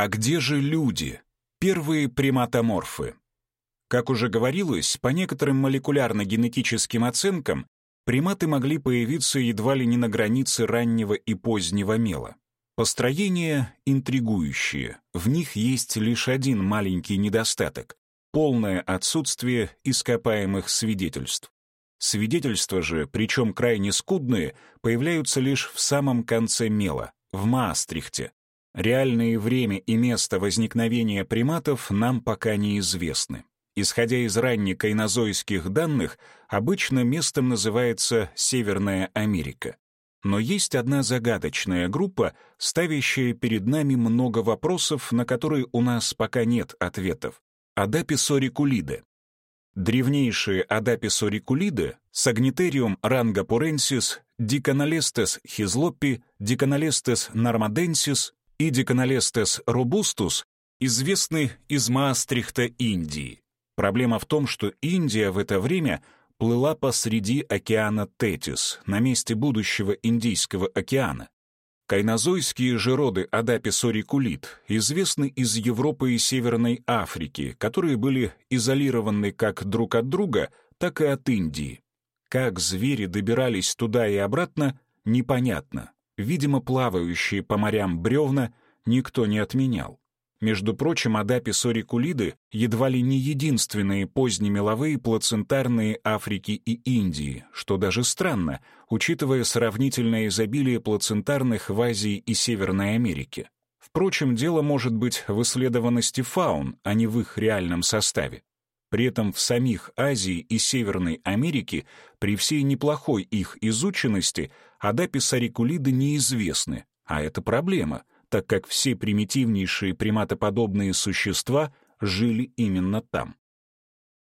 А где же люди? Первые приматоморфы. Как уже говорилось, по некоторым молекулярно-генетическим оценкам, приматы могли появиться едва ли не на границе раннего и позднего мела. Построения интригующие, в них есть лишь один маленький недостаток — полное отсутствие ископаемых свидетельств. Свидетельства же, причем крайне скудные, появляются лишь в самом конце мела, в Маастрихте. Реальное время и место возникновения приматов нам пока неизвестны. Исходя из раннекайнозойских данных, обычно местом называется Северная Америка. Но есть одна загадочная группа, ставящая перед нами много вопросов, на которые у нас пока нет ответов. Адаписорикулиды. Древнейшие адаписорикулиды Сагнитериум рангапуренсис, Диканалестес хизлоппи, Диканалестес нормаденсис и Диканалестес робустус известны из Маастрихта Индии. Проблема в том, что Индия в это время плыла посреди океана Тетис, на месте будущего Индийского океана. Кайнозойские же роды Адапис известны из Европы и Северной Африки, которые были изолированы как друг от друга, так и от Индии. Как звери добирались туда и обратно, непонятно. Видимо, плавающие по морям бревна никто не отменял. Между прочим, адапис орикулиды едва ли не единственные позднемеловые плацентарные Африки и Индии, что даже странно, учитывая сравнительное изобилие плацентарных в Азии и Северной Америке. Впрочем, дело может быть в исследованности фаун, а не в их реальном составе. При этом в самих Азии и Северной Америке, при всей неплохой их изученности, адапис орикулиды неизвестны, а это проблема — так как все примитивнейшие приматоподобные существа жили именно там.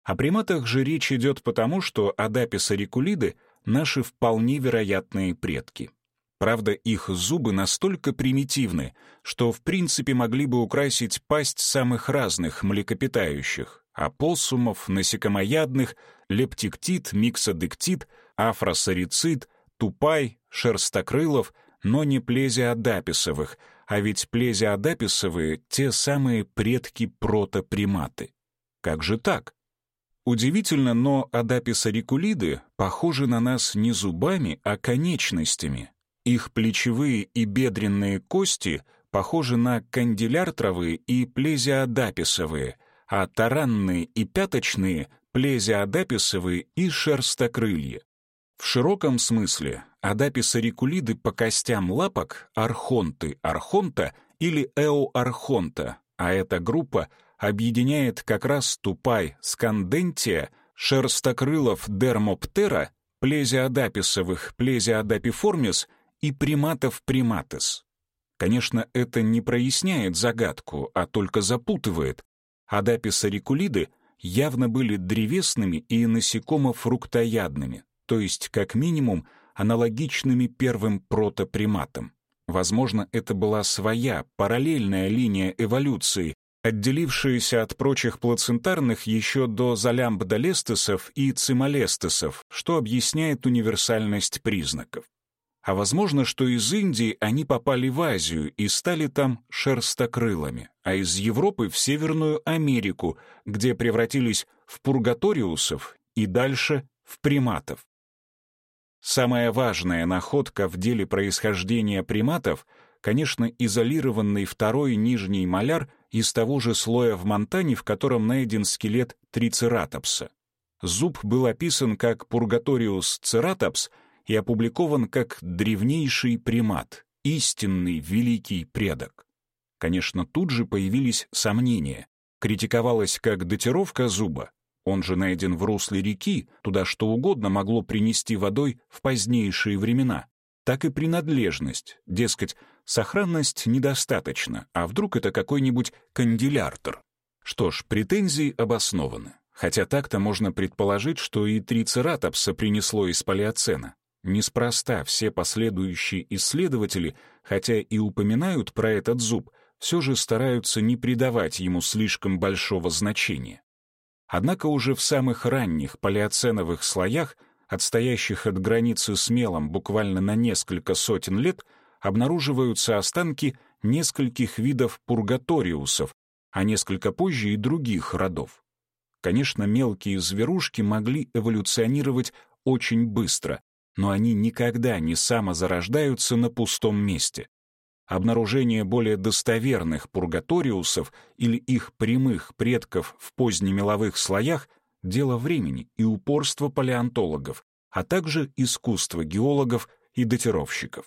О приматах же речь идет потому, что Адапис орикулиды — наши вполне вероятные предки. Правда, их зубы настолько примитивны, что в принципе могли бы украсить пасть самых разных млекопитающих — опоссумов, насекомоядных, лептиктит, миксодектит, афросарицид, тупай, шерстокрылов, но не плезиодаписовых — а ведь плезиодаписовые — те самые предки протоприматы. Как же так? Удивительно, но адаписорикулиды похожи на нас не зубами, а конечностями. Их плечевые и бедренные кости похожи на канделяртровые и плезиодаписовые, а таранные и пяточные — плезиодаписовые и шерстокрылья. В широком смысле адаписорикулиды по костям лапок архонты архонта или эоархонта, а эта группа объединяет как раз тупай скандентия, шерстокрылов дермоптера, плезиодаписовых плезиодапиформис и приматов приматес. Конечно, это не проясняет загадку, а только запутывает. Адаписорикулиды явно были древесными и насекомо-фруктоядными, то есть, как минимум, аналогичными первым протоприматам. Возможно, это была своя, параллельная линия эволюции, отделившаяся от прочих плацентарных еще до залямбдолестесов и цимолестесов, что объясняет универсальность признаков. А возможно, что из Индии они попали в Азию и стали там шерстокрылами, а из Европы в Северную Америку, где превратились в пургаториусов и дальше в приматов. Самая важная находка в деле происхождения приматов, конечно, изолированный второй нижний маляр из того же слоя в Монтане, в котором найден скелет трицератопса. Зуб был описан как Пургаториус цератопс и опубликован как древнейший примат, истинный великий предок. Конечно, тут же появились сомнения. Критиковалась как датировка зуба, он же найден в русле реки, туда что угодно могло принести водой в позднейшие времена. Так и принадлежность, дескать, сохранность недостаточно, а вдруг это какой-нибудь канделяртор. Что ж, претензии обоснованы. Хотя так-то можно предположить, что и трицератопса принесло из палеоцена. Неспроста все последующие исследователи, хотя и упоминают про этот зуб, все же стараются не придавать ему слишком большого значения. Однако уже в самых ранних палеоценовых слоях, отстоящих от границы с мелом буквально на несколько сотен лет, обнаруживаются останки нескольких видов пургаториусов, а несколько позже и других родов. Конечно, мелкие зверушки могли эволюционировать очень быстро, но они никогда не самозарождаются на пустом месте. Обнаружение более достоверных пургаториусов или их прямых предков в позднемеловых слоях — дело времени и упорства палеонтологов, а также искусства геологов и датировщиков.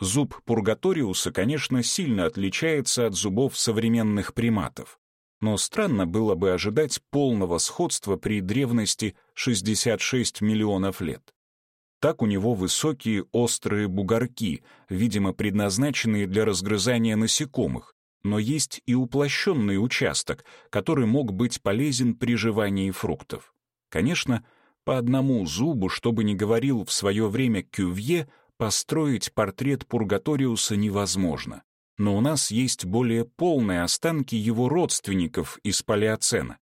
Зуб пургаториуса, конечно, сильно отличается от зубов современных приматов. Но странно было бы ожидать полного сходства при древности 66 миллионов лет. Так у него высокие острые бугорки, видимо, предназначенные для разгрызания насекомых, но есть и уплощенный участок, который мог быть полезен при жевании фруктов. Конечно, по одному зубу, чтобы не говорил в свое время Кювье, построить портрет Пургаториуса невозможно. Но у нас есть более полные останки его родственников из палеоцена.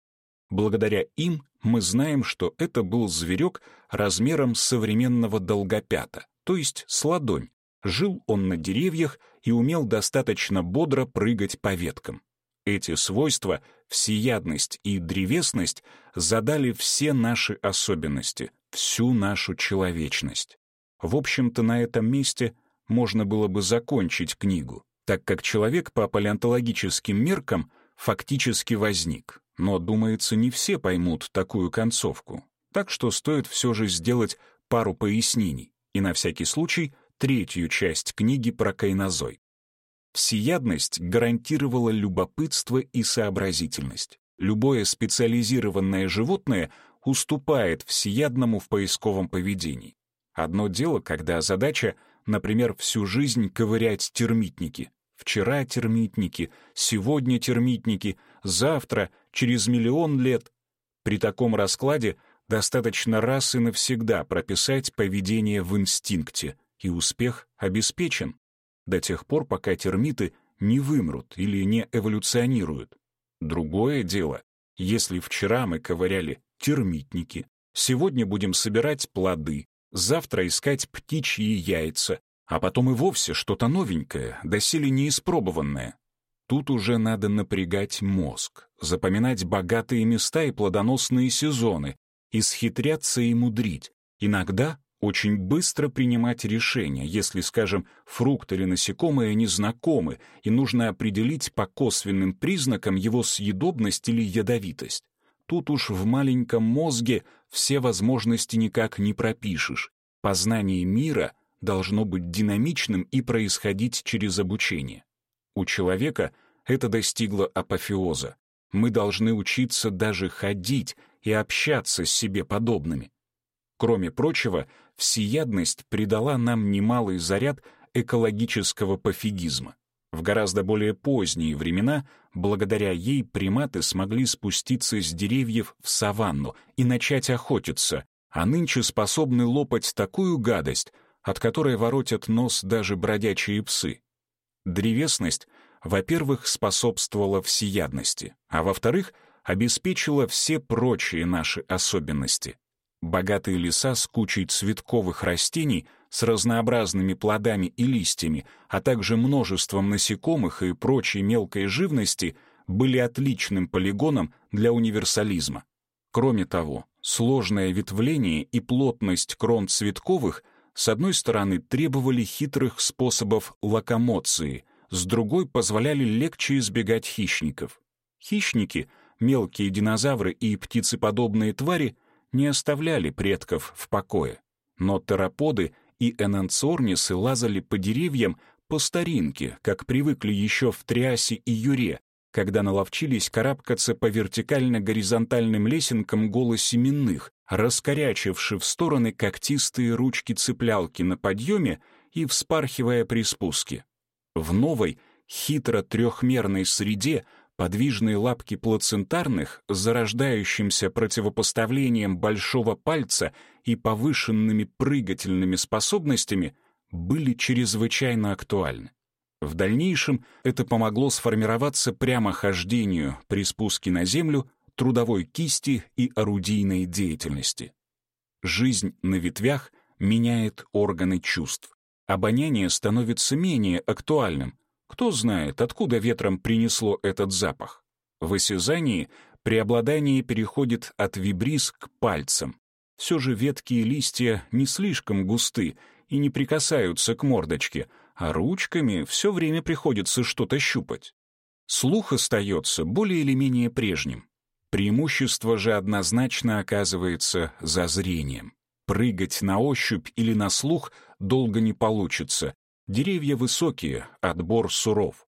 Благодаря им мы знаем, что это был зверек размером современного долгопята, то есть с ладонь. Жил он на деревьях и умел достаточно бодро прыгать по веткам. Эти свойства, всеядность и древесность, задали все наши особенности, всю нашу человечность. В общем-то, на этом месте можно было бы закончить книгу, так как человек по палеонтологическим меркам фактически возник. Но, думается, не все поймут такую концовку. Так что стоит все же сделать пару пояснений и на всякий случай третью часть книги про кайнозой. Всеядность гарантировала любопытство и сообразительность. Любое специализированное животное уступает всеядному в поисковом поведении. Одно дело, когда задача, например, всю жизнь ковырять термитники. Вчера термитники, сегодня термитники, завтра, через миллион лет. При таком раскладе достаточно раз и навсегда прописать поведение в инстинкте, и успех обеспечен. До тех пор, пока термиты не вымрут или не эволюционируют. Другое дело, если вчера мы ковыряли термитники, сегодня будем собирать плоды, завтра искать птичьи яйца, а потом и вовсе что-то новенькое, доселе неиспробованное. Тут уже надо напрягать мозг, запоминать богатые места и плодоносные сезоны, исхитряться и мудрить, иногда очень быстро принимать решения, если, скажем, фрукт или насекомое незнакомы, и нужно определить по косвенным признакам его съедобность или ядовитость. Тут уж в маленьком мозге все возможности никак не пропишешь. Познание мира должно быть динамичным и происходить через обучение. У человека это достигло апофеоза. Мы должны учиться даже ходить и общаться с себе подобными. Кроме прочего, всеядность придала нам немалый заряд экологического пофигизма. В гораздо более поздние времена благодаря ей приматы смогли спуститься с деревьев в саванну и начать охотиться, а нынче способны лопать такую гадость, от которой воротят нос даже бродячие псы. Древесность, во-первых, способствовала всеядности, а во-вторых, обеспечила все прочие наши особенности. Богатые леса с кучей цветковых растений — с разнообразными плодами и листьями, а также множеством насекомых и прочей мелкой живности, были отличным полигоном для универсализма. Кроме того, сложное ветвление и плотность крон цветковых с одной стороны требовали хитрых способов локомоции, с другой позволяли легче избегать хищников. Хищники, мелкие динозавры и птицеподобные твари не оставляли предков в покое. Но тераподы и энанцорнисы лазали по деревьям по старинке, как привыкли еще в Триасе и Юре, когда наловчились карабкаться по вертикально-горизонтальным лесенкам голосеменных, раскорячивши в стороны когтистые ручки-цеплялки на подъеме и вспархивая при спуске. В новой, хитро трехмерной среде подвижные лапки плацентарных с зарождающимся противопоставлением большого пальца и повышенными прыгательными способностями были чрезвычайно актуальны. В дальнейшем это помогло сформироваться прямохождению при спуске на землю трудовой кисти и орудийной деятельности. Жизнь на ветвях меняет органы чувств. Обоняние становится менее актуальным, Кто знает, откуда ветром принесло этот запах. В осязании преобладание переходит от вибриз к пальцам. Все же ветки и листья не слишком густы и не прикасаются к мордочке, а ручками все время приходится что-то щупать. Слух остается более или менее прежним. Преимущество же однозначно оказывается за зрением. Прыгать на ощупь или на слух долго не получится. Деревья высокие, отбор суров.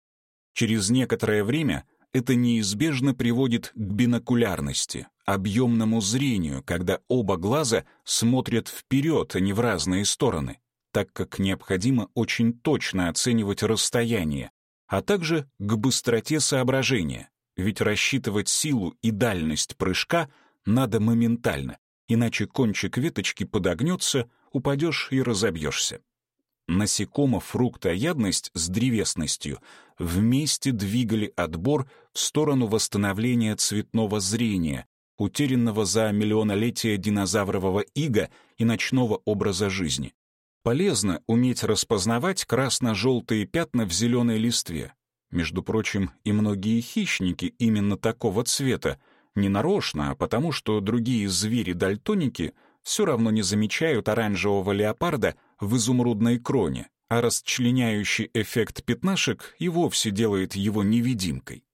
Через некоторое время это неизбежно приводит к бинокулярности, объемному зрению, когда оба глаза смотрят вперед, а не в разные стороны, так как необходимо очень точно оценивать расстояние, а также к быстроте соображения, ведь рассчитывать силу и дальность прыжка надо моментально, иначе кончик веточки подогнется, упадешь и разобьешься. Насекомо-фруктоядность с древесностью вместе двигали отбор в сторону восстановления цветного зрения, утерянного за миллионолетия динозаврового ига и ночного образа жизни. Полезно уметь распознавать красно-желтые пятна в зеленой листве. Между прочим, и многие хищники именно такого цвета, не нарочно, а потому что другие звери-дальтоники все равно не замечают оранжевого леопарда в изумрудной кроне, а расчленяющий эффект пятнашек и вовсе делает его невидимкой.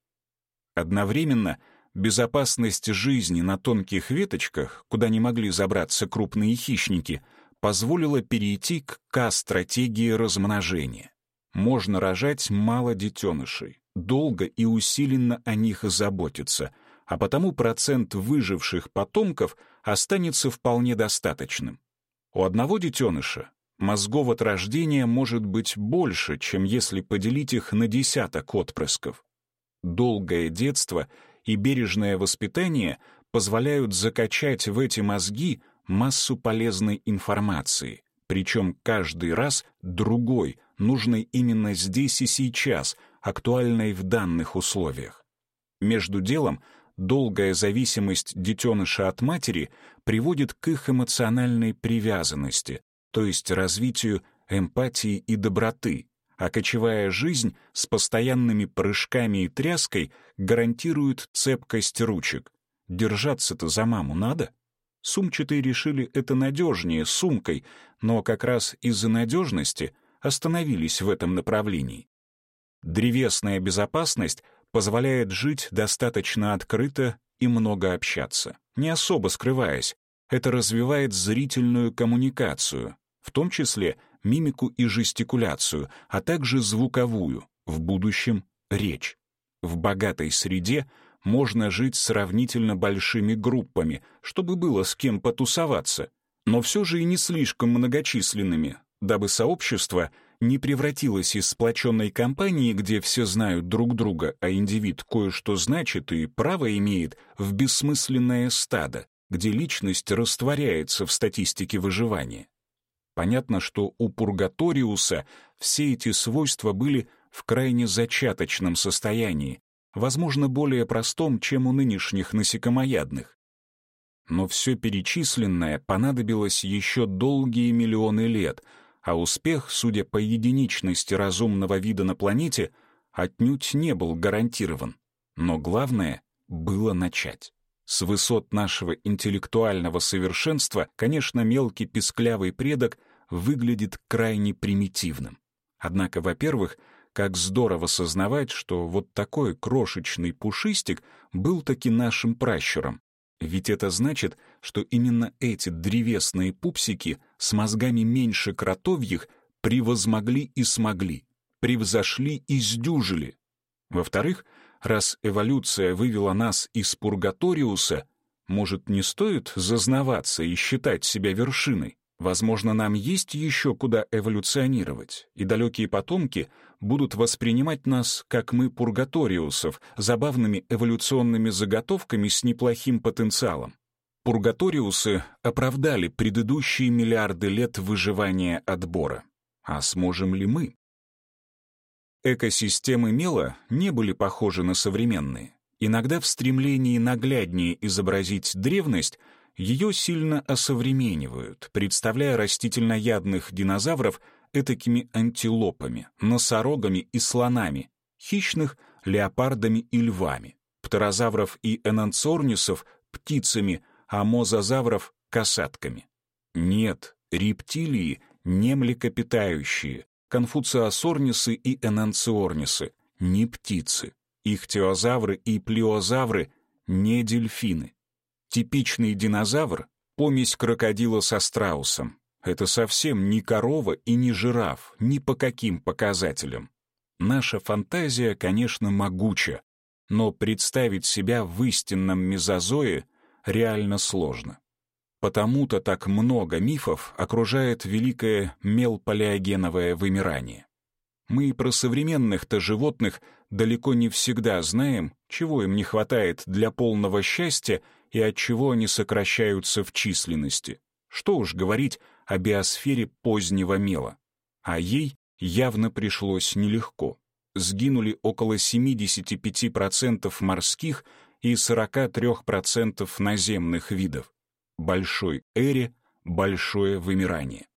Одновременно безопасность жизни на тонких веточках, куда не могли забраться крупные хищники, позволила перейти к К-стратегии размножения. Можно рожать мало детенышей, долго и усиленно о них заботиться, а потому процент выживших потомков останется вполне достаточным. У одного детеныша мозгов от рождения может быть больше, чем если поделить их на десяток отпрысков. Долгое детство и бережное воспитание позволяют закачать в эти мозги массу полезной информации, причем каждый раз другой, нужной именно здесь и сейчас, актуальной в данных условиях. Между делом долгая зависимость детеныша от матери приводит к их эмоциональной привязанности, то есть развитию эмпатии и доброты, а кочевая жизнь с постоянными прыжками и тряской гарантирует цепкость ручек. Держаться-то за маму надо? Сумчатые решили это надежнее, сумкой, но как раз из-за надежности остановились в этом направлении. Древесная безопасность позволяет жить достаточно открыто и много общаться, не особо скрываясь. Это развивает зрительную коммуникацию, в том числе мимику и жестикуляцию, а также звуковую, в будущем — речь. В богатой среде можно жить сравнительно большими группами, чтобы было с кем потусоваться, но все же и не слишком многочисленными, дабы сообщество не превратилось из сплоченной компании, где все знают друг друга, а индивид кое-что значит и право имеет, в бессмысленное стадо, где личность растворяется в статистике выживания. Понятно, что у Пургаториуса все эти свойства были в крайне зачаточном состоянии, возможно, более простом, чем у нынешних насекомоядных. Но все перечисленное понадобилось еще долгие миллионы лет, а успех, судя по единичности разумного вида на планете, отнюдь не был гарантирован. Но главное было начать. С высот нашего интеллектуального совершенства, конечно, мелкий песклявый предок выглядит крайне примитивным. Однако, во-первых, как здорово сознавать, что вот такой крошечный пушистик был таки нашим пращуром. Ведь это значит, что именно эти древесные пупсики с мозгами меньше кротовьих превозмогли и смогли, превзошли и сдюжили. Во-вторых, раз эволюция вывела нас из пургаториуса, может, не стоит зазнаваться и считать себя вершиной? Возможно, нам есть еще куда эволюционировать, и далекие потомки будут воспринимать нас, как мы пургаториусов, забавными эволюционными заготовками с неплохим потенциалом. Пургаториусы оправдали предыдущие миллиарды лет выживания отбора. А сможем ли мы? Экосистемы мела не были похожи на современные. Иногда в стремлении нагляднее изобразить древность ее сильно осовременивают, представляя растительноядных динозавров этакими антилопами, носорогами и слонами, хищных — леопардами и львами, птерозавров и энанцорнисов — птицами, а мозазавров — касатками. Нет, рептилии не млекопитающие, конфуциосорнисы и энанциорнисы, не птицы, ихтиозавры и плиозавры не дельфины. Типичный динозавр — помесь крокодила со страусом. Это совсем не корова и не жираф, ни по каким показателям. Наша фантазия, конечно, могуча, но представить себя в истинном мезозое реально сложно. Потому-то так много мифов окружает великое мелполиогеновое вымирание. Мы и про современных-то животных далеко не всегда знаем, чего им не хватает для полного счастья и от чего они сокращаются в численности. Что уж говорить о биосфере позднего мела. А ей явно пришлось нелегко. Сгинули около 75% морских и 43% наземных видов. Большой эре, большое вымирание.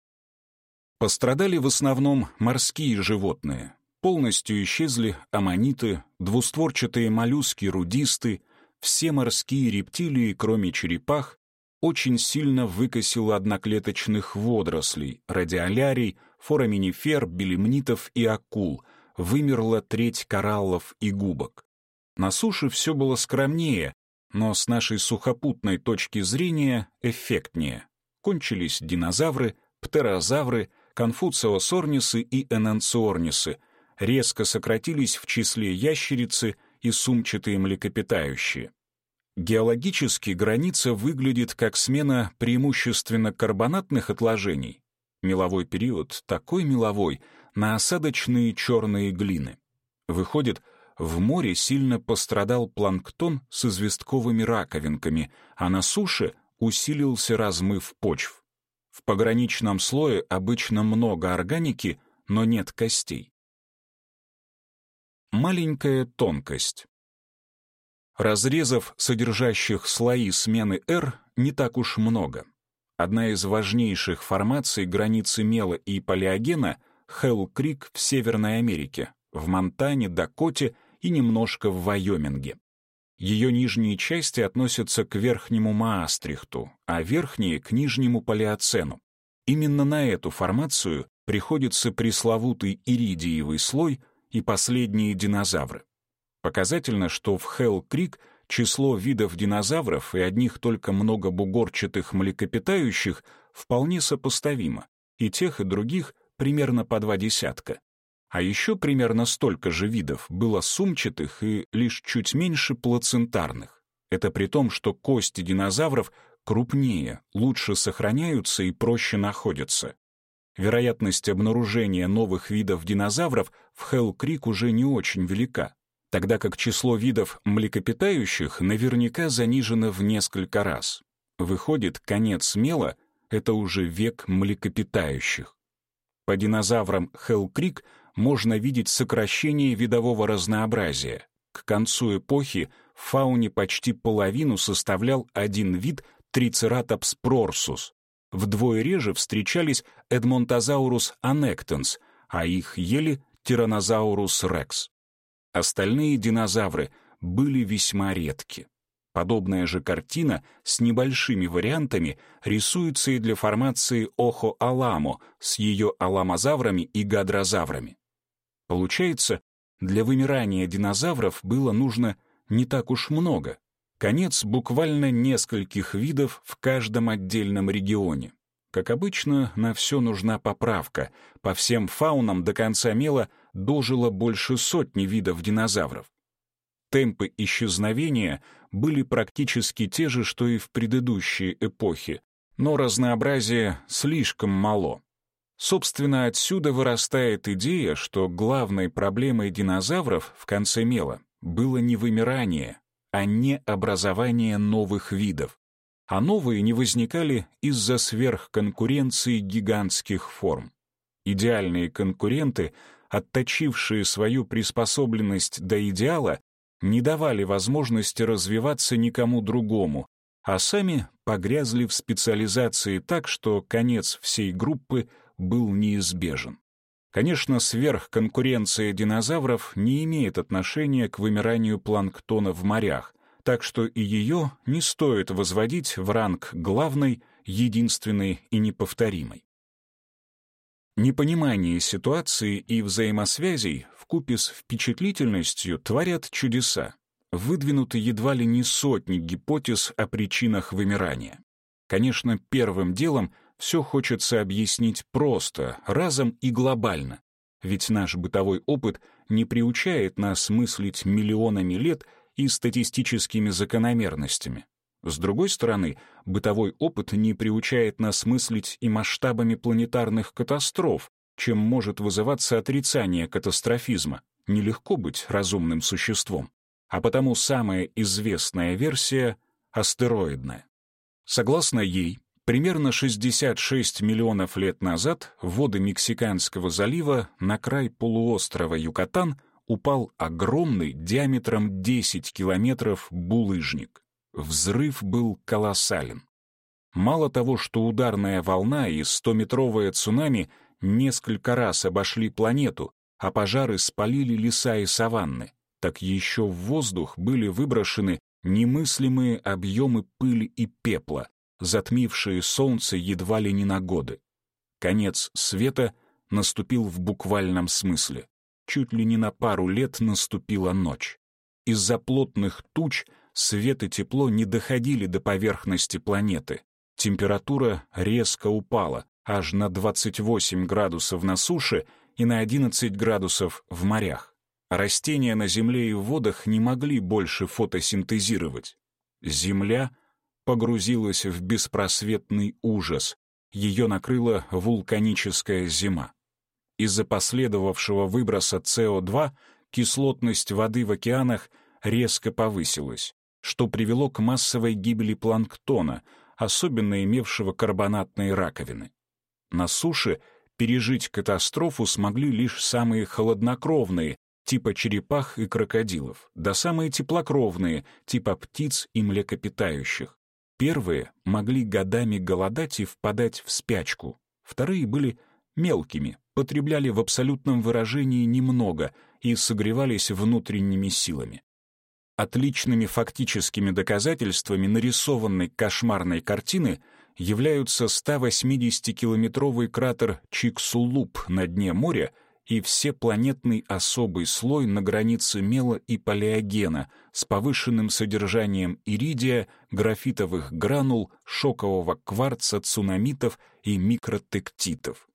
Пострадали в основном морские животные. Полностью исчезли аммониты, двустворчатые моллюски-рудисты, все морские рептилии, кроме черепах, очень сильно выкосило одноклеточных водорослей, радиолярий, фораминифер, белемнитов и акул, вымерла треть кораллов и губок. На суше все было скромнее, но с нашей сухопутной точки зрения эффектнее. Кончились динозавры, птерозавры, конфуциосорнисы и энанциорнисы, резко сократились в числе ящерицы и сумчатые млекопитающие. Геологически граница выглядит как смена преимущественно карбонатных отложений. Меловой период такой меловой на осадочные черные глины. Выходит, в море сильно пострадал планктон с известковыми раковинками, а на суше усилился размыв почв. В пограничном слое обычно много органики, но нет костей. Маленькая тонкость. Разрезов, содержащих слои смены R, не так уж много. Одна из важнейших формаций границы мела и палеогена — Хелл-Крик в Северной Америке, в Монтане, Дакоте и немножко в Вайоминге. Ее нижние части относятся к верхнему Маастрихту, а верхние — к нижнему Палеоцену. Именно на эту формацию приходится пресловутый иридиевый слой и последние динозавры. Показательно, что в Хелл-Крик число видов динозавров и одних только многобугорчатых млекопитающих вполне сопоставимо, и тех, и других примерно по два десятка. А еще примерно столько же видов было сумчатых и лишь чуть меньше плацентарных. Это при том, что кости динозавров крупнее, лучше сохраняются и проще находятся. Вероятность обнаружения новых видов динозавров в Хелл-Крик уже не очень велика, тогда как число видов млекопитающих наверняка занижено в несколько раз. Выходит, конец мела — это уже век млекопитающих. По динозаврам Хелл-Крик можно видеть сокращение видового разнообразия. К концу эпохи в фауне почти половину составлял один вид Трицератопс прорсус. Вдвое реже встречались Эдмонтозаурус аннектенс, а их ели Тиранозаурус рекс. Остальные динозавры были весьма редки. Подобная же картина с небольшими вариантами рисуется и для формации Охо-Аламо с ее аламозаврами и гадрозаврами. Получается, для вымирания динозавров было нужно не так уж много. Конец буквально нескольких видов в каждом отдельном регионе. Как обычно, на все нужна поправка. По всем фаунам до конца мела дожило больше сотни видов динозавров. Темпы исчезновения были практически те же, что и в предыдущие эпохи, но разнообразие слишком мало. Собственно, отсюда вырастает идея, что главной проблемой динозавров в конце мела было не вымирание, а не образование новых видов а новые не возникали из-за сверхконкуренции гигантских форм. Идеальные конкуренты, отточившие свою приспособленность до идеала, не давали возможности развиваться никому другому, а сами погрязли в специализации так, что конец всей группы был неизбежен. Конечно, сверхконкуренция динозавров не имеет отношения к вымиранию планктона в морях, так что и ее не стоит возводить в ранг главной, единственной и неповторимой. Непонимание ситуации и взаимосвязей вкупе с впечатлительностью творят чудеса. Выдвинуты едва ли не сотни гипотез о причинах вымирания. Конечно, первым делом все хочется объяснить просто, разом и глобально. Ведь наш бытовой опыт не приучает нас мыслить миллионами лет и статистическими закономерностями. С другой стороны, бытовой опыт не приучает нас мыслить и масштабами планетарных катастроф, чем может вызываться отрицание катастрофизма. Нелегко быть разумным существом. А потому самая известная версия — астероидная. Согласно ей, примерно 66 миллионов лет назад в воды Мексиканского залива на край полуострова Юкатан упал огромный диаметром 10 километров булыжник. Взрыв был колоссален. Мало того, что ударная волна и стометровое цунами несколько раз обошли планету, а пожары спалили леса и саванны, так еще в воздух были выброшены немыслимые объемы пыли и пепла, затмившие солнце едва ли не на годы. Конец света наступил в буквальном смысле. Чуть ли не на пару лет наступила ночь. Из-за плотных туч — свет и тепло не доходили до поверхности планеты. Температура резко упала, аж на 28 градусов на суше и на 11 градусов в морях. Растения на Земле и в водах не могли больше фотосинтезировать. Земля погрузилась в беспросветный ужас. Ее накрыла вулканическая зима. Из-за последовавшего выброса СО2 кислотность воды в океанах резко повысилась что привело к массовой гибели планктона, особенно имевшего карбонатные раковины. На суше пережить катастрофу смогли лишь самые холоднокровные, типа черепах и крокодилов, да самые теплокровные, типа птиц и млекопитающих. Первые могли годами голодать и впадать в спячку, вторые были мелкими, потребляли в абсолютном выражении немного и согревались внутренними силами. Отличными фактическими доказательствами нарисованной кошмарной картины являются 180-километровый кратер Чиксулуп на дне моря и всепланетный особый слой на границе мела и палеогена с повышенным содержанием иридия, графитовых гранул, шокового кварца, цунамитов и микротектитов.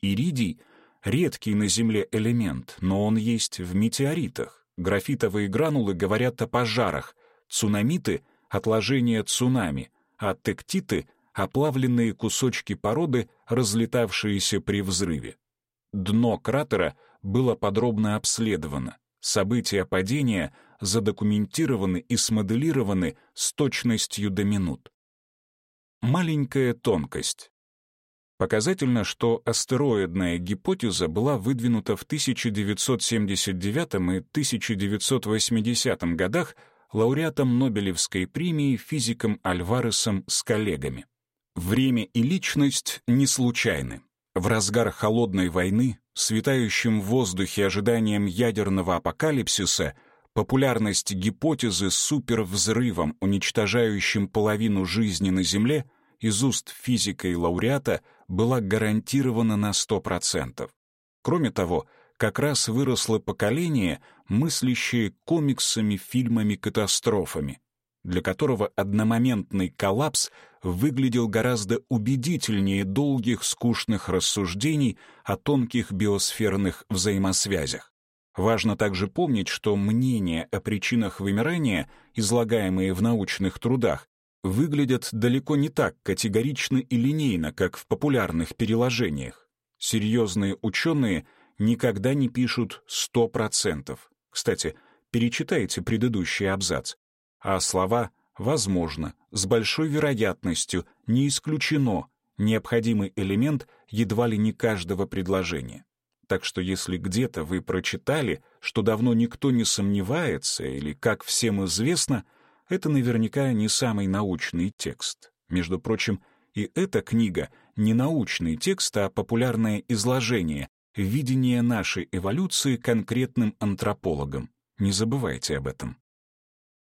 Иридий — редкий на Земле элемент, но он есть в метеоритах. Графитовые гранулы говорят о пожарах, цунамиты — отложение цунами, а тектиты — оплавленные кусочки породы, разлетавшиеся при взрыве. Дно кратера было подробно обследовано. События падения задокументированы и смоделированы с точностью до минут. Маленькая тонкость. Показательно, что астероидная гипотеза была выдвинута в 1979 и 1980 годах лауреатом Нобелевской премии физиком Альваресом с коллегами. Время и личность не случайны. В разгар холодной войны, с витающим в воздухе ожиданием ядерного апокалипсиса, популярность гипотезы с супервзрывом, уничтожающим половину жизни на Земле, из уст физика и лауреата — была гарантирована на 100%. Кроме того, как раз выросло поколение, мыслящее комиксами, фильмами, катастрофами, для которого одномоментный коллапс выглядел гораздо убедительнее долгих скучных рассуждений о тонких биосферных взаимосвязях. Важно также помнить, что мнения о причинах вымирания, излагаемые в научных трудах, выглядят далеко не так категорично и линейно, как в популярных переложениях. Серьезные ученые никогда не пишут 100%. Кстати, перечитайте предыдущий абзац. А слова «возможно», «с большой вероятностью», «не исключено» — необходимый элемент едва ли не каждого предложения. Так что если где-то вы прочитали, что давно никто не сомневается или, как всем известно — это наверняка не самый научный текст. Между прочим, и эта книга не научный текст, а популярное изложение, видение нашей эволюции конкретным антропологам. Не забывайте об этом.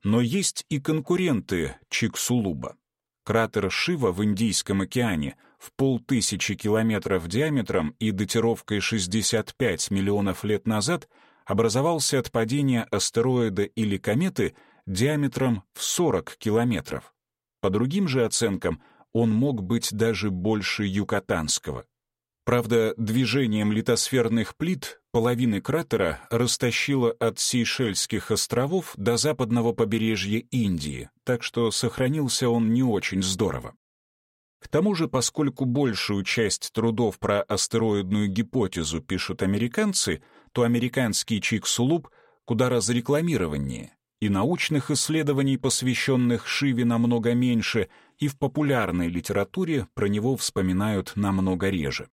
Но есть и конкуренты Чиксулуба. Кратер Шива в Индийском океане в полтысячи километров диаметром и датировкой 65 миллионов лет назад образовался от падения астероида или кометы диаметром в 40 километров. По другим же оценкам, он мог быть даже больше юкатанского. Правда, движением литосферных плит половины кратера растащило от Сейшельских островов до западного побережья Индии, так что сохранился он не очень здорово. К тому же, поскольку большую часть трудов про астероидную гипотезу пишут американцы, то американский Чиксулуп куда разрекламированнее, и научных исследований, посвященных Шиве, намного меньше, и в популярной литературе про него вспоминают намного реже.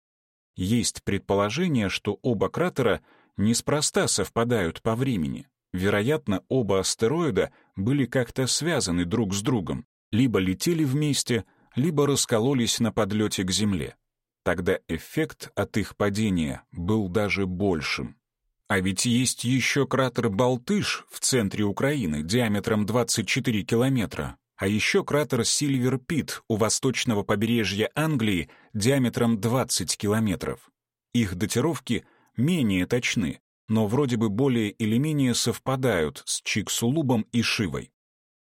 Есть предположение, что оба кратера неспроста совпадают по времени. Вероятно, оба астероида были как-то связаны друг с другом, либо летели вместе, либо раскололись на подлете к Земле. Тогда эффект от их падения был даже большим. А ведь есть еще кратер Балтыш в центре Украины диаметром 24 километра, а еще кратер Сильвер-Пит у восточного побережья Англии диаметром 20 километров. Их датировки менее точны, но вроде бы более или менее совпадают с Чиксулубом и Шивой.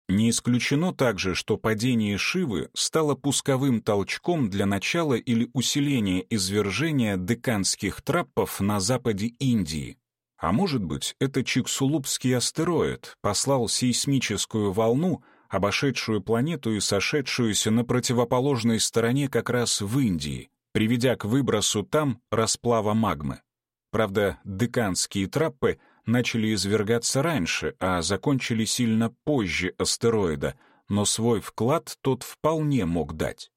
Не исключено также, что падение Шивы стало пусковым толчком для начала или усиления извержения деканских траппов на западе Индии. А может быть, это Чиксулубский астероид послал сейсмическую волну, обошедшую планету и сошедшуюся на противоположной стороне как раз в Индии, приведя к выбросу там расплава магмы. Правда, деканские траппы начали извергаться раньше, а закончили сильно позже астероида, но свой вклад тот вполне мог дать.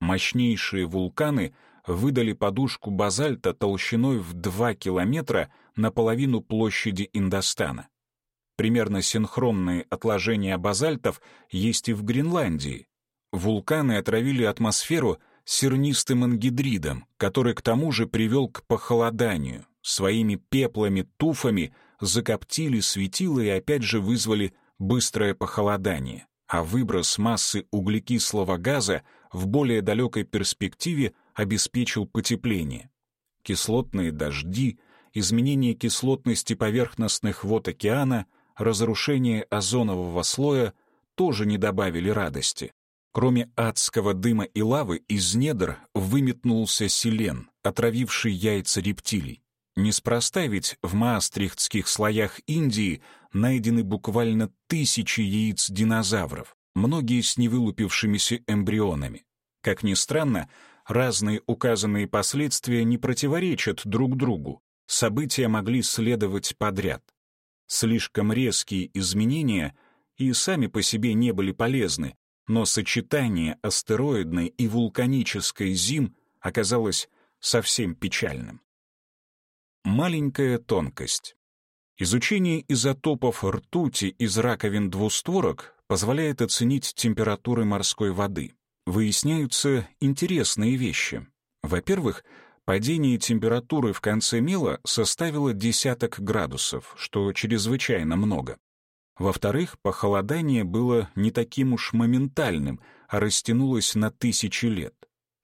Мощнейшие вулканы выдали подушку базальта толщиной в 2 километра на половину площади Индостана. Примерно синхронные отложения базальтов есть и в Гренландии. Вулканы отравили атмосферу сернистым ангидридом, который к тому же привел к похолоданию. Своими пеплами, туфами закоптили светило и опять же вызвали быстрое похолодание. А выброс массы углекислого газа в более далекой перспективе обеспечил потепление. Кислотные дожди, изменение кислотности поверхностных вод океана — разрушение озонового слоя тоже не добавили радости. Кроме адского дыма и лавы, из недр выметнулся селен, отравивший яйца рептилий. Неспроста ведь в маастрихтских слоях Индии найдены буквально тысячи яиц динозавров, многие с невылупившимися эмбрионами. Как ни странно, разные указанные последствия не противоречат друг другу, события могли следовать подряд. Слишком резкие изменения и сами по себе не были полезны, но сочетание астероидной и вулканической зим оказалось совсем печальным. Маленькая тонкость. Изучение изотопов ртути из раковин двустворок позволяет оценить температуры морской воды. Выясняются интересные вещи. Во-первых, Падение температуры в конце мела составило десяток градусов, что чрезвычайно много. Во-вторых, похолодание было не таким уж моментальным, а растянулось на тысячи лет.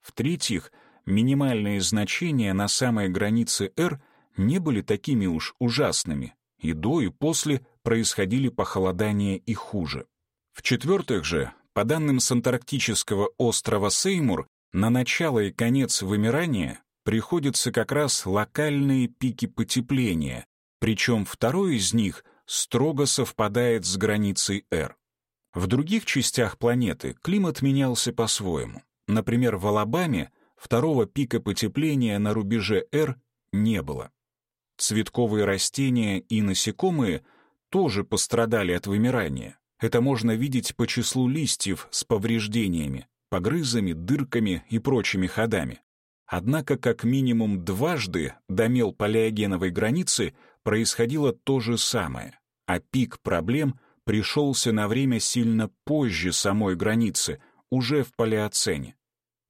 В-третьих, минимальные значения на самой границе R не были такими уж ужасными, и до и после происходили похолодания и хуже. В-четвертых же, по данным с антарктического острова Сеймур, на начало и конец вымирания приходятся как раз локальные пики потепления, причем второй из них строго совпадает с границей R. В других частях планеты климат менялся по-своему. Например, в Алабаме второго пика потепления на рубеже R не было. Цветковые растения и насекомые тоже пострадали от вымирания. Это можно видеть по числу листьев с повреждениями, погрызами, дырками и прочими ходами. Однако как минимум дважды до мел палеогеновой границы происходило то же самое, а пик проблем пришелся на время сильно позже самой границы, уже в палеоцене.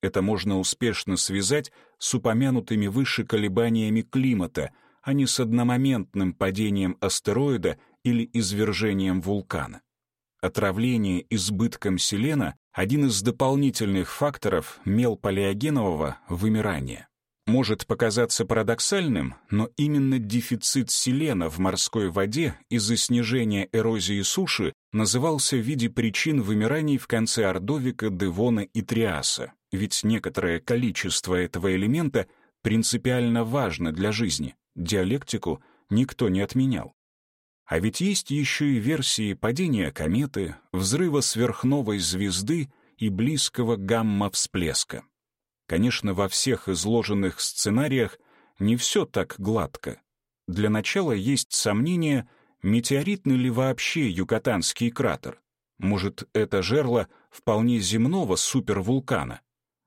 Это можно успешно связать с упомянутыми выше колебаниями климата, а не с одномоментным падением астероида или извержением вулкана. Отравление избытком селена — один из дополнительных факторов мелполиогенового вымирания. Может показаться парадоксальным, но именно дефицит селена в морской воде из-за снижения эрозии суши назывался в виде причин вымираний в конце Ордовика, Девона и Триаса, ведь некоторое количество этого элемента принципиально важно для жизни, диалектику никто не отменял. А ведь есть еще и версии падения кометы, взрыва сверхновой звезды и близкого гамма-всплеска. Конечно, во всех изложенных сценариях не все так гладко. Для начала есть сомнение, метеоритный ли вообще Юкатанский кратер. Может, это жерло вполне земного супервулкана,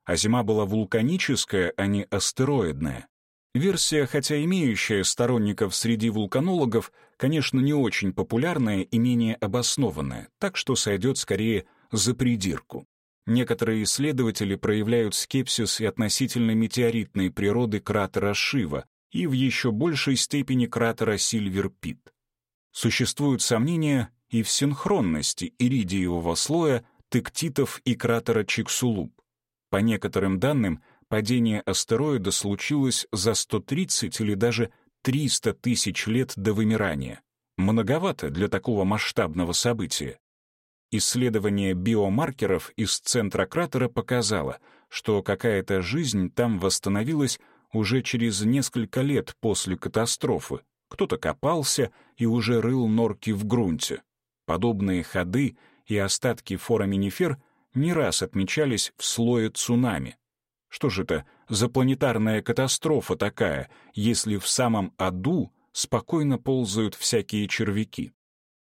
а зима была вулканическая, а не астероидная. Версия, хотя имеющая сторонников среди вулканологов, конечно, не очень популярная и менее обоснованная, так что сойдет скорее за придирку. Некоторые исследователи проявляют скепсис и относительно метеоритной природы кратера Шива и в еще большей степени кратера Сильвер-Пит. Существуют сомнения и в синхронности иридиевого слоя тектитов и кратера Чиксулуп. По некоторым данным, падение астероида случилось за 130 или даже 300 тысяч лет до вымирания. Многовато для такого масштабного события. Исследование биомаркеров из центра кратера показало, что какая-то жизнь там восстановилась уже через несколько лет после катастрофы. Кто-то копался и уже рыл норки в грунте. Подобные ходы и остатки фораминифер не раз отмечались в слое цунами. Что же это за планетарная катастрофа такая, если в самом аду спокойно ползают всякие червяки?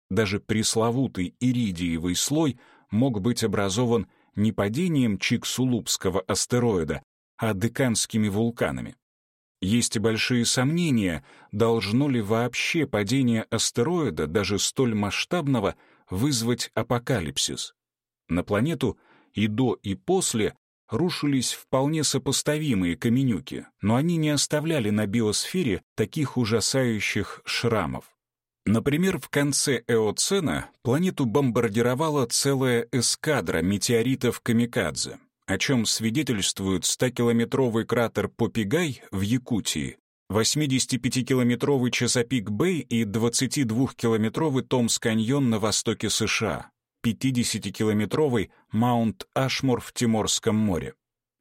Даже пресловутый иридиевый слой мог быть образован не падением Чиксулупского астероида, а деканскими вулканами. Есть и большие сомнения, должно ли вообще падение астероида, даже столь масштабного, вызвать апокалипсис. На планету и до, и после рушились вполне сопоставимые каменюки, но они не оставляли на биосфере таких ужасающих шрамов. Например, в конце Эоцена планету бомбардировала целая эскадра метеоритов «Камикадзе», о чем свидетельствует 100-километровый кратер Попигай в Якутии, 85-километровый Часопик-Бэй и 22-километровый Томс-каньон на востоке США, 50-километровый Маунт Ашмор в Тиморском море.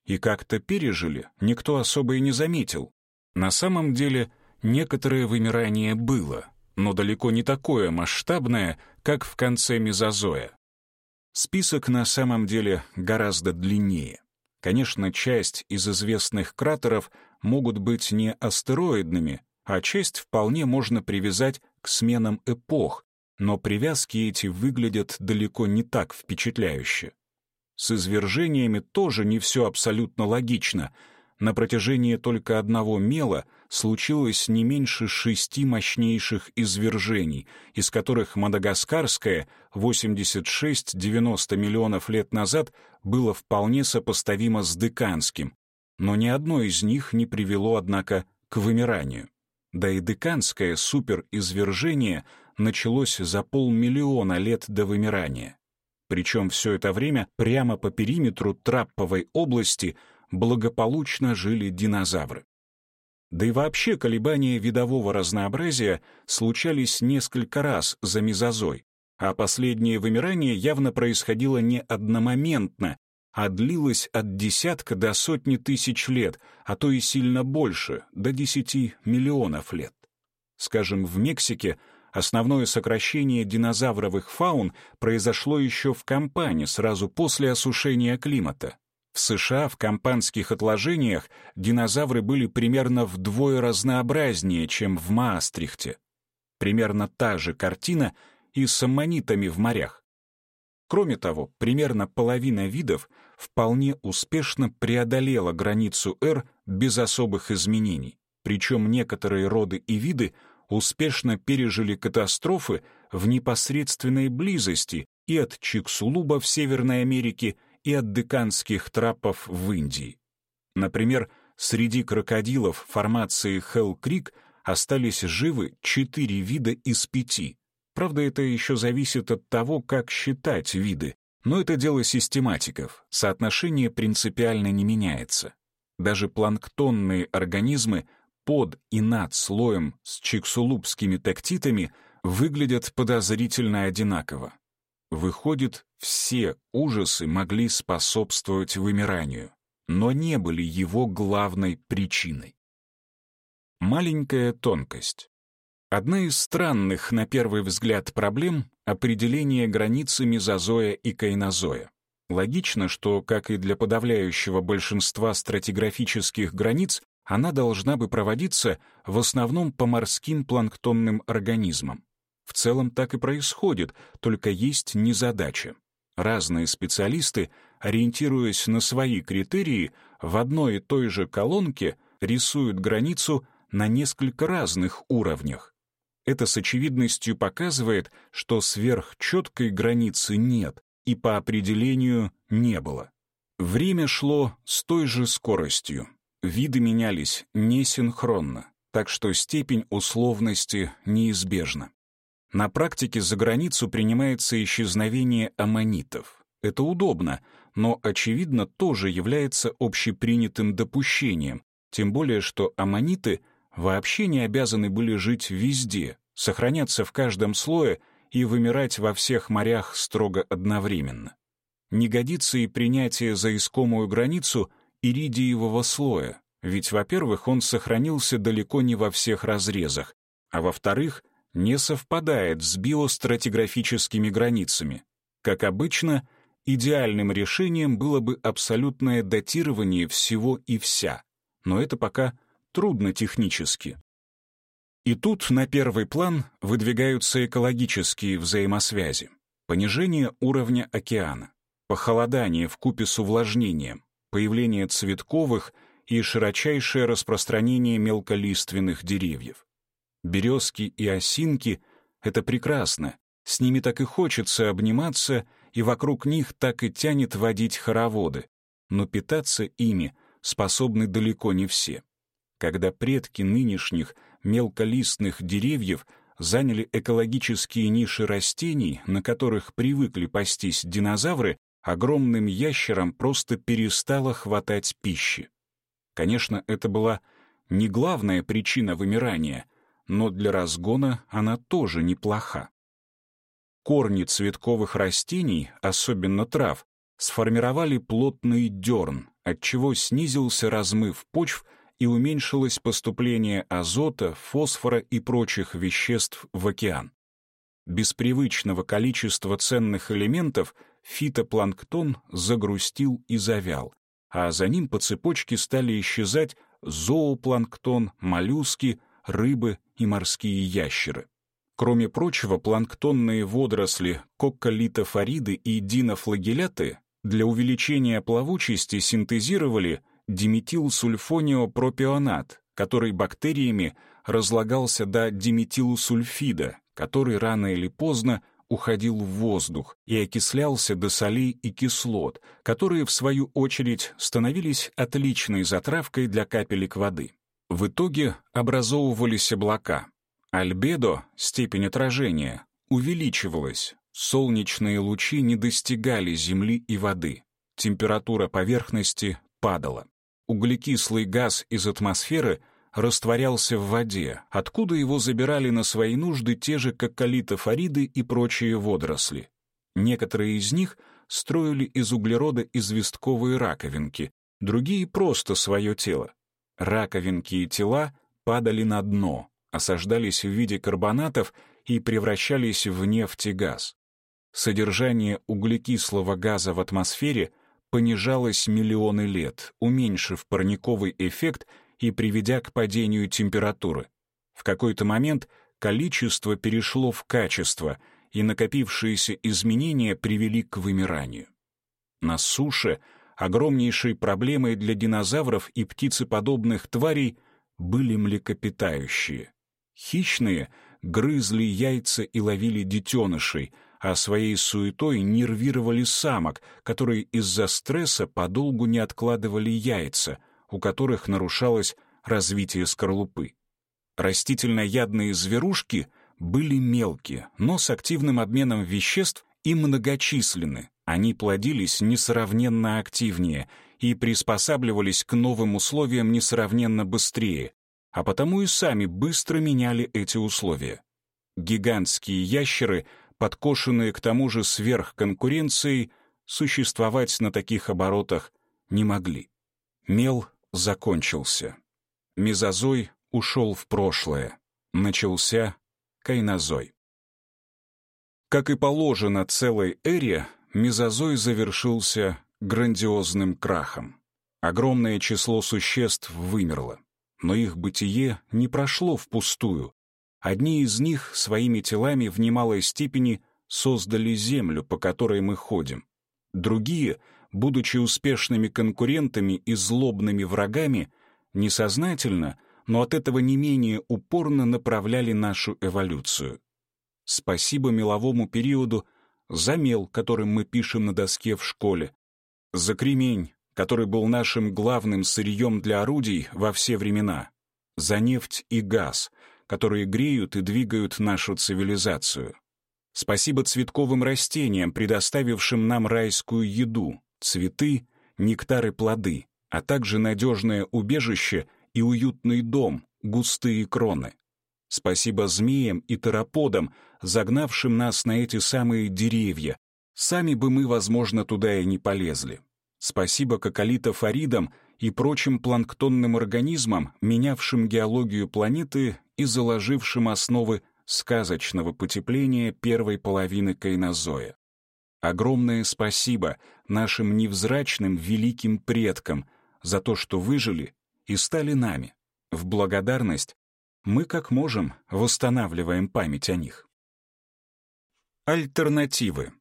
И как-то пережили, никто особо и не заметил. На самом деле, некоторое вымирание было — но далеко не такое масштабное, как в конце мезозоя. Список на самом деле гораздо длиннее. Конечно, часть из известных кратеров могут быть не астероидными, а часть вполне можно привязать к сменам эпох, но привязки эти выглядят далеко не так впечатляюще. С извержениями тоже не все абсолютно логично. На протяжении только одного мела — случилось не меньше шести мощнейших извержений, из которых Мадагаскарское 86-90 миллионов лет назад было вполне сопоставимо с Деканским, но ни одно из них не привело, однако, к вымиранию. Да и Деканское суперизвержение началось за полмиллиона лет до вымирания. Причем все это время прямо по периметру Трапповой области благополучно жили динозавры. Да и вообще колебания видового разнообразия случались несколько раз за мезозой, а последнее вымирание явно происходило не одномоментно, а длилось от десятка до сотни тысяч лет, а то и сильно больше, до десяти миллионов лет. Скажем, в Мексике основное сокращение динозавровых фаун произошло еще в Кампане сразу после осушения климата. В США в кампанских отложениях динозавры были примерно вдвое разнообразнее, чем в Маастрихте. Примерно та же картина и с аммонитами в морях. Кроме того, примерно половина видов вполне успешно преодолела границу R без особых изменений, причем некоторые роды и виды успешно пережили катастрофы в непосредственной близости и от Чиксулуба в Северной Америке и от деканских трапов в Индии. Например, среди крокодилов формации Хелл-Крик остались живы четыре вида из пяти. Правда, это еще зависит от того, как считать виды, но это дело систематиков, соотношение принципиально не меняется. Даже планктонные организмы под и над слоем с чиксулупскими тектитами выглядят подозрительно одинаково. Выходит, все ужасы могли способствовать вымиранию, но не были его главной причиной. Маленькая тонкость. Одна из странных, на первый взгляд, проблем — определение границы мезозоя и кайнозоя. Логично, что, как и для подавляющего большинства стратиграфических границ, она должна бы проводиться в основном по морским планктонным организмам. В целом так и происходит, только есть незадача. Разные специалисты, ориентируясь на свои критерии, в одной и той же колонке рисуют границу на несколько разных уровнях. Это с очевидностью показывает, что сверхчеткой границы нет и по определению не было. Время шло с той же скоростью. Виды менялись несинхронно, так что степень условности неизбежна. На практике за границу принимается исчезновение аммонитов. Это удобно, но, очевидно, тоже является общепринятым допущением, тем более что аммониты вообще не обязаны были жить везде, сохраняться в каждом слое и вымирать во всех морях строго одновременно. Не годится и принятие за искомую границу иридиевого слоя, ведь, во-первых, он сохранился далеко не во всех разрезах, а во-вторых, не совпадает с биостратиграфическими границами. Как обычно, идеальным решением было бы абсолютное датирование всего и вся, но это пока трудно технически. И тут на первый план выдвигаются экологические взаимосвязи. Понижение уровня океана, похолодание вкупе с увлажнением, появление цветковых и широчайшее распространение мелколиственных деревьев. Березки и осинки — это прекрасно, с ними так и хочется обниматься, и вокруг них так и тянет водить хороводы, но питаться ими способны далеко не все когда предки нынешних мелколистных деревьев заняли экологические ниши растений, на которых привыкли пастись динозавры, огромным ящерам просто перестало хватать пищи. Конечно, это была не главная причина вымирания, но для разгона она тоже неплоха. Корни цветковых растений, особенно трав, сформировали плотный дерн, отчего снизился размыв почв и уменьшилось поступление азота, фосфора и прочих веществ в океан. Без привычного количества ценных элементов фитопланктон загрустил и завял, а за ним по цепочке стали исчезать зоопланктон, моллюски, рыбы и морские ящеры. Кроме прочего, планктонные водоросли, кокколитофориды и динофлагелляты для увеличения плавучести синтезировали диметилсульфониопропионат, который бактериями разлагался до диметилсульфида, который рано или поздно уходил в воздух и окислялся до солей и кислот, которые, в свою очередь, становились отличной затравкой для капелек воды. В итоге образовывались облака. Альбедо, степень отражения, увеличивалась, солнечные лучи не достигали земли и воды, температура поверхности падала углекислый газ из атмосферы растворялся в воде, откуда его забирали на свои нужды те же коколитофориды и прочие водоросли. Некоторые из них строили из углерода известковые раковинки, другие — просто свое тело. Раковинки и тела падали на дно, осаждались в виде карбонатов и превращались в нефть и газ. Содержание углекислого газа в атмосфере понижалась миллионы лет, уменьшив парниковый эффект и приведя к падению температуры. В какой-то момент количество перешло в качество, и накопившиеся изменения привели к вымиранию. На суше огромнейшей проблемой для динозавров и птицеподобных тварей были млекопитающие. Хищные грызли яйца и ловили детенышей — а своей суетой нервировали самок, которые из-за стресса подолгу не откладывали яйца, у которых нарушалось развитие скорлупы. Растительноядные зверушки были мелкие, но с активным обменом веществ и многочисленны. Они плодились несравненно активнее и приспосабливались к новым условиям несравненно быстрее, а потому и сами быстро меняли эти условия. Гигантские ящеры, подкошенные к тому же сверхконкуренцией, существовать на таких оборотах не могли. Мел закончился. Мезозой ушел в прошлое. Начался кайнозой. Как и положено целой эре, мезозой завершился грандиозным крахом. Огромное число существ вымерло, но их бытие не прошло впустую. Одни из них своими телами в немалой степени создали землю, по которой мы ходим. Другие, будучи успешными конкурентами и злобными врагами, несознательно, но от этого не менее упорно направляли нашу эволюцию. Спасибо меловому периоду за мел, которым мы пишем на доске в школе, за кремень, который был нашим главным сырьем для орудий во все времена, за нефть и газ, которые греют и двигают нашу цивилизацию. Спасибо цветковым растениям, предоставившим нам райскую еду, цветы, нектар и плоды, а также надежное убежище и уютный дом, густые кроны. Спасибо змеям и тераподам, загнавшим нас на эти самые деревья. Сами бы мы, возможно, туда и не полезли. Спасибо коколитофоридам и прочим планктонным организмам, менявшим геологию планеты и заложившим основы сказочного потепления первой половины кайнозоя. Огромное спасибо нашим невзрачным великим предкам за то, что выжили и стали нами. В благодарность мы как можем восстанавливаем память о них. Альтернативы.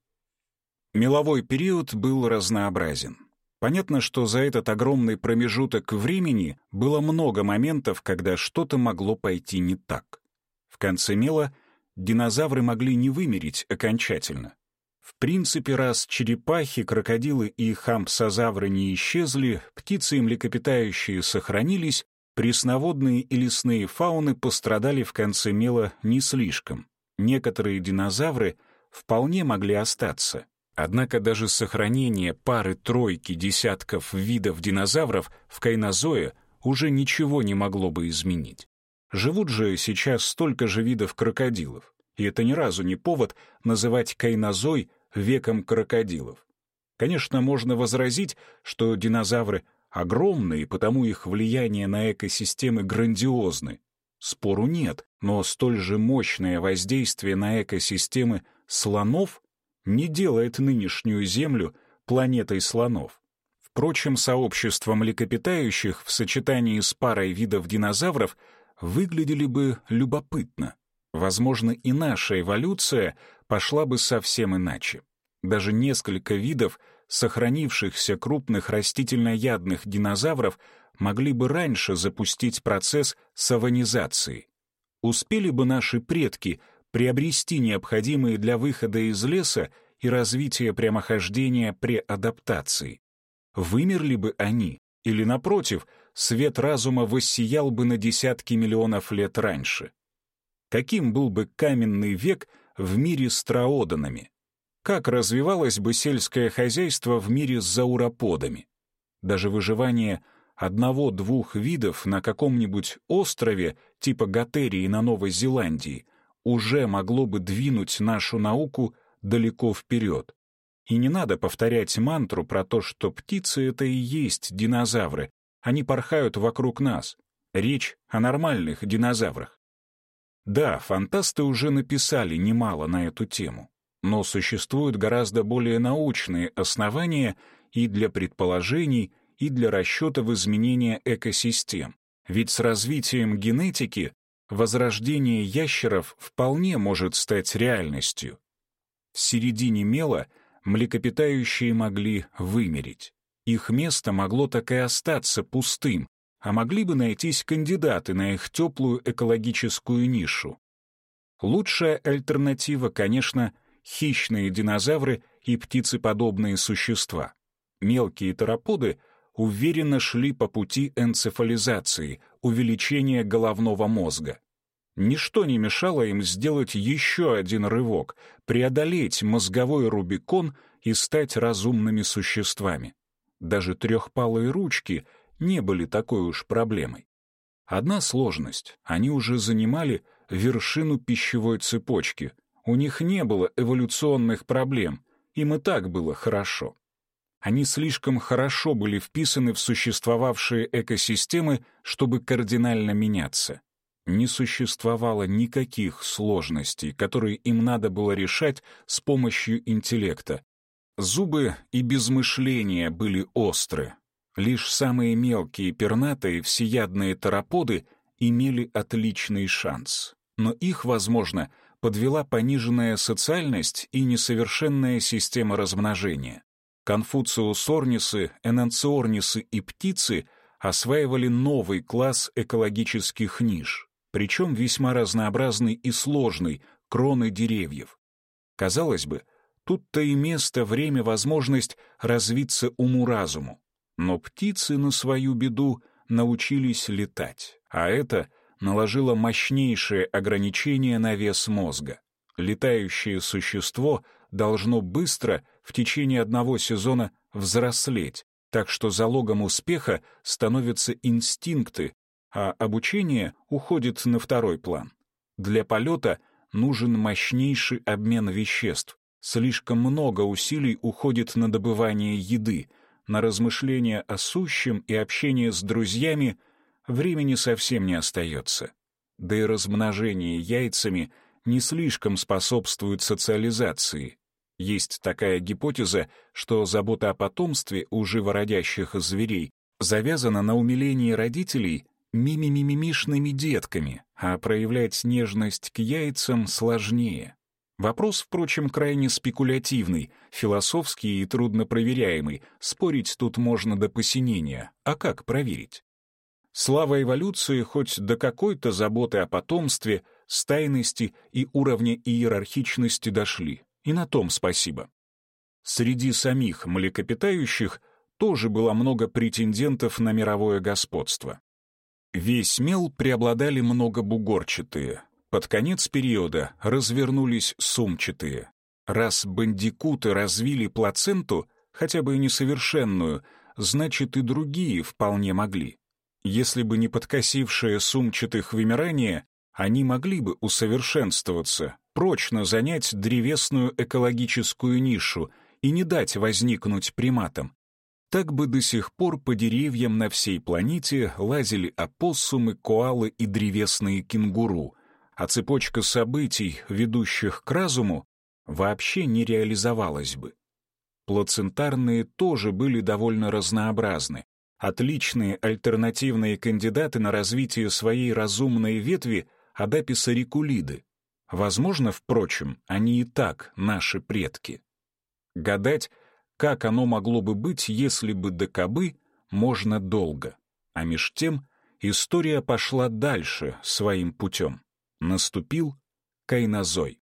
Меловой период был разнообразен. Понятно, что за этот огромный промежуток времени было много моментов, когда что-то могло пойти не так. В конце мела динозавры могли не вымереть окончательно. В принципе, раз черепахи, крокодилы и хампсозавры не исчезли, птицы и млекопитающие сохранились, пресноводные и лесные фауны пострадали в конце мела не слишком. Некоторые динозавры вполне могли остаться. Однако даже сохранение пары-тройки десятков видов динозавров в кайнозое уже ничего не могло бы изменить. Живут же сейчас столько же видов крокодилов, и это ни разу не повод называть кайнозой веком крокодилов. Конечно, можно возразить, что динозавры огромные, потому их влияние на экосистемы грандиозны. Спору нет, но столь же мощное воздействие на экосистемы слонов не делает нынешнюю Землю планетой слонов. Впрочем, сообщество млекопитающих в сочетании с парой видов динозавров выглядели бы любопытно. Возможно, и наша эволюция пошла бы совсем иначе. Даже несколько видов сохранившихся крупных растительноядных динозавров могли бы раньше запустить процесс саванизации. Успели бы наши предки приобрести необходимые для выхода из леса и развития прямохождения преадаптации? Вымерли бы они, или, напротив, свет разума воссиял бы на десятки миллионов лет раньше. Каким был бы каменный век в мире с троодонами? Как развивалось бы сельское хозяйство в мире с зауроподами? Даже выживание одного-двух видов на каком-нибудь острове типа Готерии на Новой Зеландии уже могло бы двинуть нашу науку далеко вперед. И не надо повторять мантру про то, что птицы — это и есть динозавры, они порхают вокруг нас. Речь о нормальных динозаврах. Да, фантасты уже написали немало на эту тему, но существуют гораздо более научные основания и для предположений, и для расчетов изменения экосистем. Ведь с развитием генетики возрождение ящеров вполне может стать реальностью. В середине мела млекопитающие могли вымереть. Их место могло так и остаться пустым, а могли бы найтись кандидаты на их теплую экологическую нишу. Лучшая альтернатива, конечно, хищные динозавры и птицеподобные существа. Мелкие тераподы уверенно шли по пути энцефализации, увеличения головного мозга. Ничто не мешало им сделать еще один рывок, преодолеть мозговой Рубикон и стать разумными существами. Даже трехпалые ручки не были такой уж проблемой. Одна сложность — они уже занимали вершину пищевой цепочки. У них не было эволюционных проблем, им и так было хорошо. Они слишком хорошо были вписаны в существовавшие экосистемы, чтобы кардинально меняться. Не существовало никаких сложностей, которые им надо было решать с помощью интеллекта. Зубы и без мышления были остры. Лишь самые мелкие пернатые всеядные тараподы имели отличный шанс. Но их, возможно, подвела пониженная социальность и несовершенная система размножения. Конфуциусорнисы, энанциорнисы и птицы осваивали новый класс экологических ниш, причем весьма разнообразный и сложный, кроны деревьев. Казалось бы, тут-то и место, время, возможность развиться уму-разуму. Но птицы на свою беду научились летать, а это наложило мощнейшее ограничение на вес мозга. Летающее существо должно быстро — в течение одного сезона взрослеть, так что залогом успеха становятся инстинкты, а обучение уходит на второй план. Для полета нужен мощнейший обмен веществ. Слишком много усилий уходит на добывание еды, на размышления о сущем и общение с друзьями времени совсем не остается. Да и размножение яйцами не слишком способствует социализации. Есть такая гипотеза, что забота о потомстве у живородящих зверей завязана на умилении родителей мимимимишными детками, а проявлять нежность к яйцам сложнее. Вопрос, впрочем, крайне спекулятивный, философский и труднопроверяемый, спорить тут можно до посинения, а как проверить? Слава эволюции хоть до какой-то заботы о потомстве, стайности и уровня иерархичности дошли, и на том спасибо. Среди самих млекопитающих тоже было много претендентов на мировое господство. Весь мел преобладали многобугорчатые. Под конец периода развернулись сумчатые. Раз бандикуты развили плаценту, хотя бы и несовершенную, значит и другие вполне могли. Если бы не подкосившее сумчатых вымирание, они могли бы усовершенствоваться, прочно занять древесную экологическую нишу и не дать возникнуть приматам. Так бы до сих пор по деревьям на всей планете лазили опоссумы, коалы и древесные кенгуру, а цепочка событий, ведущих к разуму, вообще не реализовалась бы. Плацентарные тоже были довольно разнообразны. Отличные альтернативные кандидаты на развитие своей разумной ветви Адаписа рикулиды, Возможно, впрочем, они и так наши предки. Гадать, как оно могло бы быть, если бы до кобы, можно долго. А меж тем история пошла дальше своим путем. Наступил кайнозой.